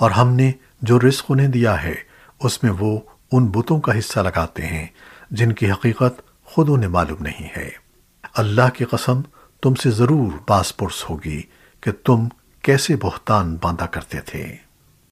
اور ہم نے جو رزق انہیں دیا ہے، اس میں وہ ان بتوں کا حصہ لگاتے ہیں، جن کی حقیقت خود انہیں معلوم نہیں ہے۔ اللہ کی قسم تم سے ضرور باس پرس ہوگی کہ تم کیسے بہتان باندھا کرتے تھے۔